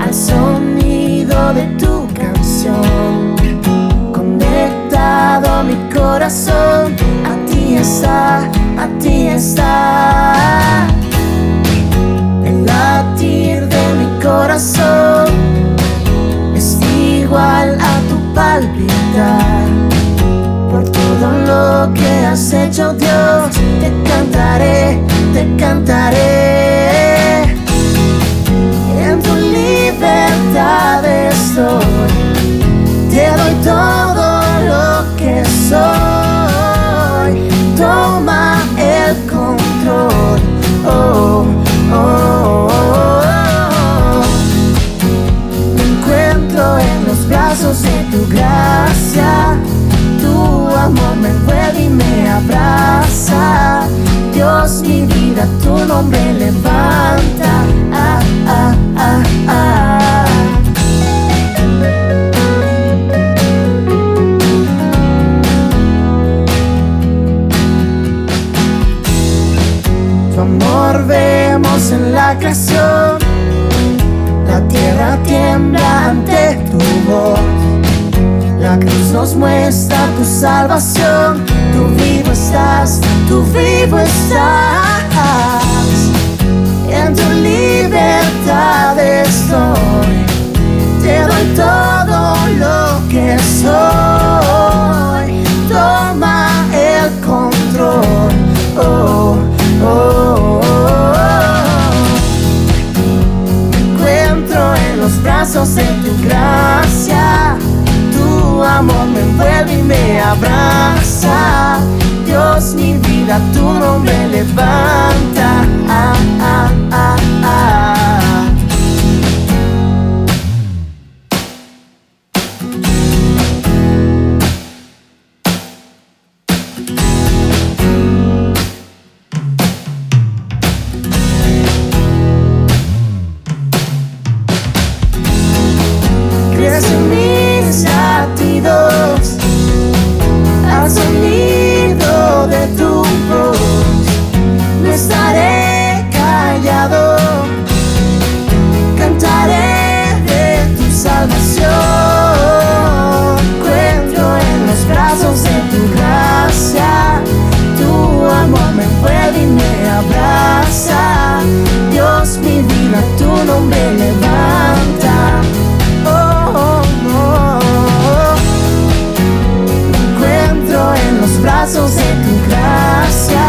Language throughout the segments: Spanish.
al sonido de tu canción. Conectado mi corazón, a ti está, a ti está. El latir de mi corazón es igual a tu palpitar. Por todo lo que has hecho, Dios, te cantaré, te cantaré. Tu gracia. Tu amor me envuelve y me abraza. Dios, mi vida, tu nombre levanta. Ah, ah, ah, ah. Tu amor vemos en la creación. Tu salvación. Tú vivo estás, tú vivo estás. En tu libertad estoy. Te doy todo lo que soy. Toma el control. Oh, oh, oh, oh. Me encuentro en los brazos de tu gracia. Tu amor me envuelve y me abraza. Nombre levanta. Oh, oh, oh, oh. Me encuentro en los brazos de tu gracia.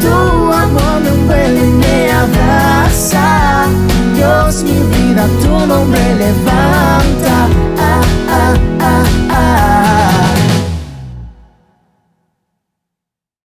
Tu amor me envuelve y me abraza. Dios, mi vida, tu nombre levanta.